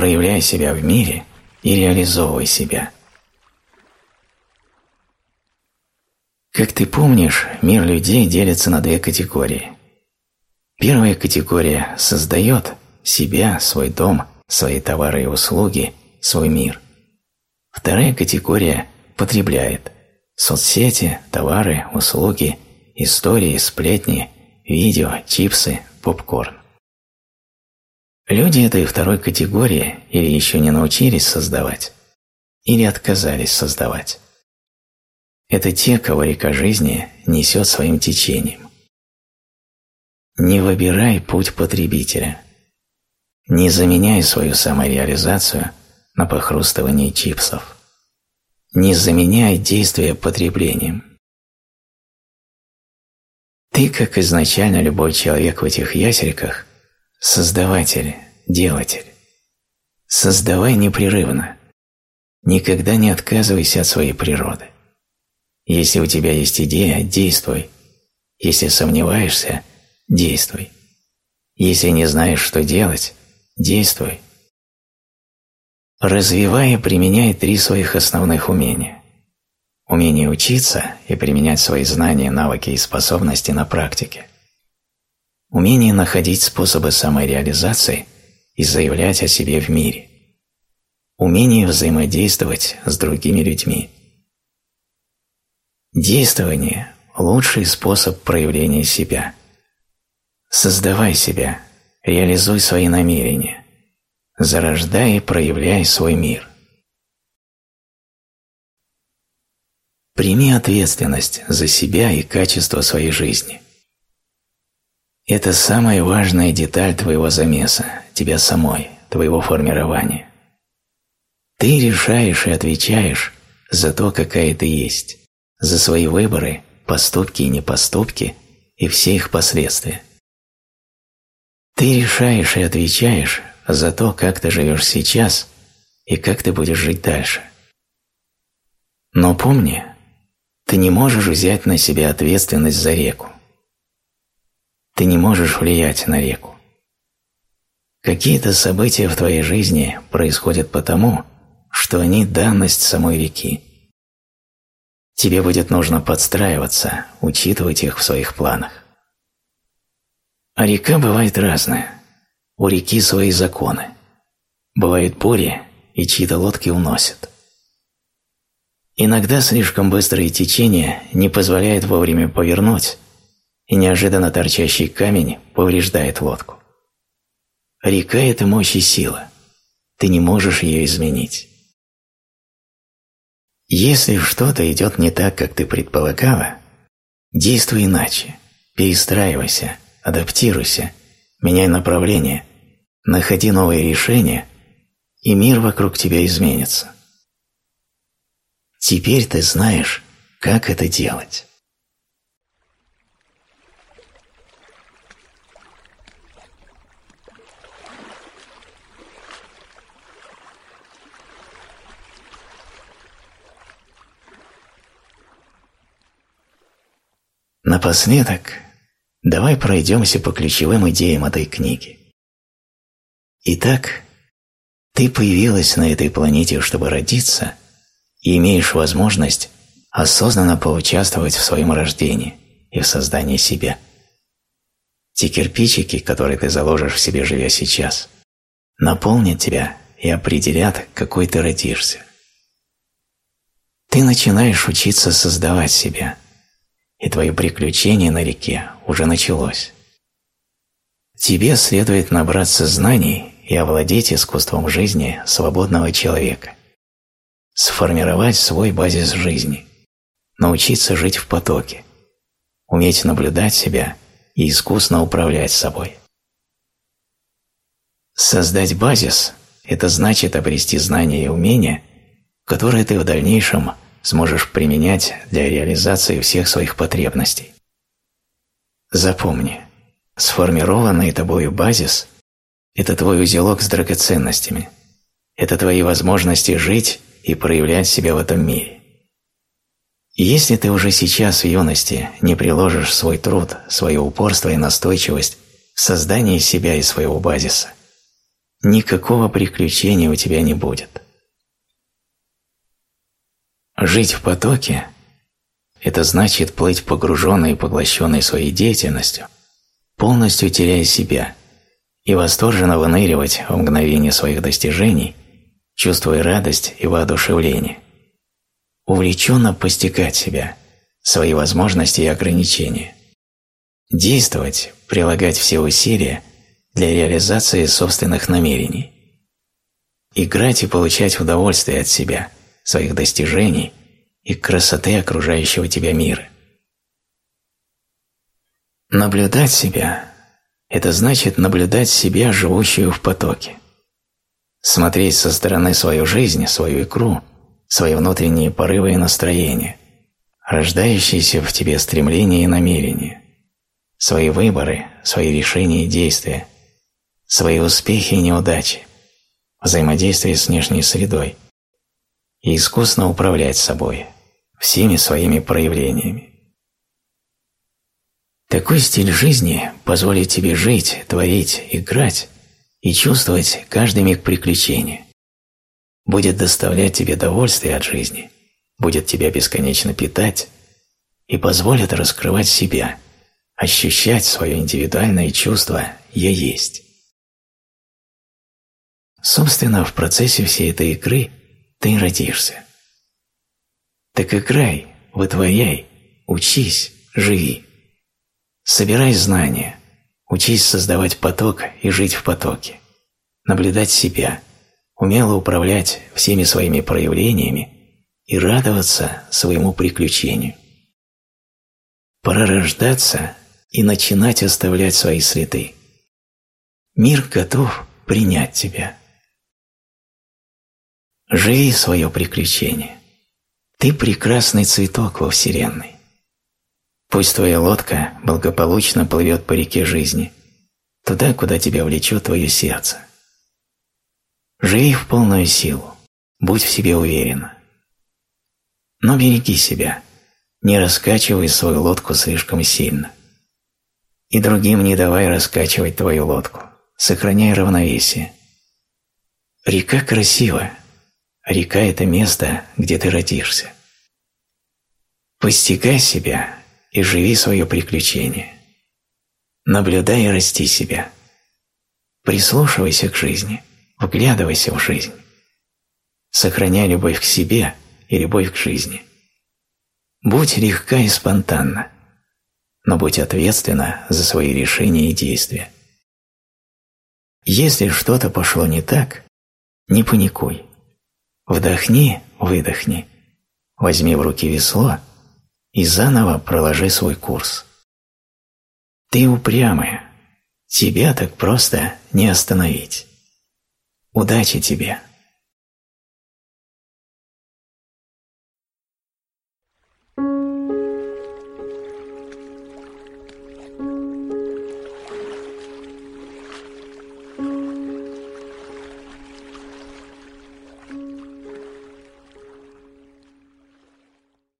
проявляй себя в мире и реализовывай себя. Как ты помнишь, мир людей делится на две категории. Первая категория создает себя, свой дом, свои товары и услуги, свой мир. Вторая категория потребляет соцсети, товары, услуги, истории, сплетни, видео, чипсы, попкорн. Люди этой второй категории или еще не научились создавать, или отказались создавать. Это те, кого река жизни несет своим течением. Не выбирай путь потребителя. Не заменяй свою самореализацию на похрустывание чипсов. Не заменяй действия потреблением. Ты, как изначально любой человек в этих ясериках, создаватель, делатель. Создавай непрерывно. Никогда не отказывайся от своей природы. Если у тебя есть идея, действуй. Если сомневаешься, действуй. Если не знаешь, что делать, действуй. Развивай и применяй три своих основных умения. Умение учиться и применять свои знания, навыки и способности на практике. Умение находить способы самореализации и заявлять о себе в мире. Умение взаимодействовать с другими людьми. Действование – лучший способ проявления себя. Создавай себя, реализуй свои намерения, зарождай и проявляй свой мир. Прими ответственность за себя и качество своей жизни. Это самая важная деталь твоего замеса, тебя самой, твоего формирования. Ты решаешь и отвечаешь за то, какая ты есть за свои выборы, поступки и непоступки и все их последствия. Ты решаешь и отвечаешь за то, как ты живешь сейчас и как ты будешь жить дальше. Но помни, ты не можешь взять на себя ответственность за реку. Ты не можешь влиять на реку. Какие-то события в твоей жизни происходят потому, что они данность самой реки. Тебе будет нужно подстраиваться, учитывать их в своих планах. А река бывает разная. У реки свои законы. Бывают бури, и чьи-то лодки уносят. Иногда слишком быстрое течение не позволяет вовремя повернуть, и неожиданно торчащий камень повреждает лодку. Река – это мощь и сила. Ты не можешь ее изменить. Если что-то идет не так, как ты предполагала, действуй иначе, перестраивайся, адаптируйся, меняй направление, находи новые решения, и мир вокруг тебя изменится. Теперь ты знаешь, как это делать. Напоследок, давай пройдемся по ключевым идеям этой книги. Итак, ты появилась на этой планете, чтобы родиться, и имеешь возможность осознанно поучаствовать в своем рождении и в создании себя. Те кирпичики, которые ты заложишь в себе, живя сейчас, наполнят тебя и определят, какой ты родишься. Ты начинаешь учиться создавать себя – и твое приключение на реке уже началось. Тебе следует набраться знаний и овладеть искусством жизни свободного человека. Сформировать свой базис жизни, научиться жить в потоке, уметь наблюдать себя и искусно управлять собой. Создать базис – это значит обрести знания и умения, которые ты в дальнейшем сможешь применять для реализации всех своих потребностей. Запомни, сформированный тобою базис – это твой узелок с драгоценностями, это твои возможности жить и проявлять себя в этом мире. если ты уже сейчас в юности не приложишь свой труд, свое упорство и настойчивость в создании себя и своего базиса, никакого приключения у тебя не будет. Жить в потоке – это значит плыть погруженный и поглощенный своей деятельностью, полностью теряя себя и восторженно выныривать в мгновение своих достижений, чувствуя радость и воодушевление, увлеченно постигать себя, свои возможности и ограничения, действовать, прилагать все усилия для реализации собственных намерений, играть и получать удовольствие от себя – своих достижений и красоты окружающего тебя мира. Наблюдать себя – это значит наблюдать себя, живущую в потоке. Смотреть со стороны свою жизнь, свою икру, свои внутренние порывы и настроения, рождающиеся в тебе стремления и намерения, свои выборы, свои решения и действия, свои успехи и неудачи, взаимодействие с внешней средой – и искусно управлять собой, всеми своими проявлениями. Такой стиль жизни позволит тебе жить, творить, играть и чувствовать каждый миг приключения. Будет доставлять тебе удовольствие от жизни, будет тебя бесконечно питать и позволит раскрывать себя, ощущать свое индивидуальное чувство «я есть». Собственно, в процессе всей этой игры ты родишься. Так играй, вытворяй, учись, живи. Собирай знания, учись создавать поток и жить в потоке, наблюдать себя, умело управлять всеми своими проявлениями и радоваться своему приключению. Пора рождаться и начинать оставлять свои следы. Мир готов принять тебя. Живи свое приключение. Ты прекрасный цветок во Вселенной. Пусть твоя лодка благополучно плывет по реке жизни, туда, куда тебя влечет твое сердце. Живи в полную силу, будь в себе уверен. Но береги себя, не раскачивай свою лодку слишком сильно. И другим не давай раскачивать твою лодку, сохраняй равновесие. Река красивая. Река – это место, где ты родишься. Постигай себя и живи свое приключение. Наблюдай и расти себя. Прислушивайся к жизни, вглядывайся в жизнь. Сохраняй любовь к себе и любовь к жизни. Будь легка и спонтанна, но будь ответственна за свои решения и действия. Если что-то пошло не так, не паникуй. Вдохни, выдохни, возьми в руки весло и заново проложи свой курс. Ты упрямая, тебя так просто не остановить. Удачи тебе!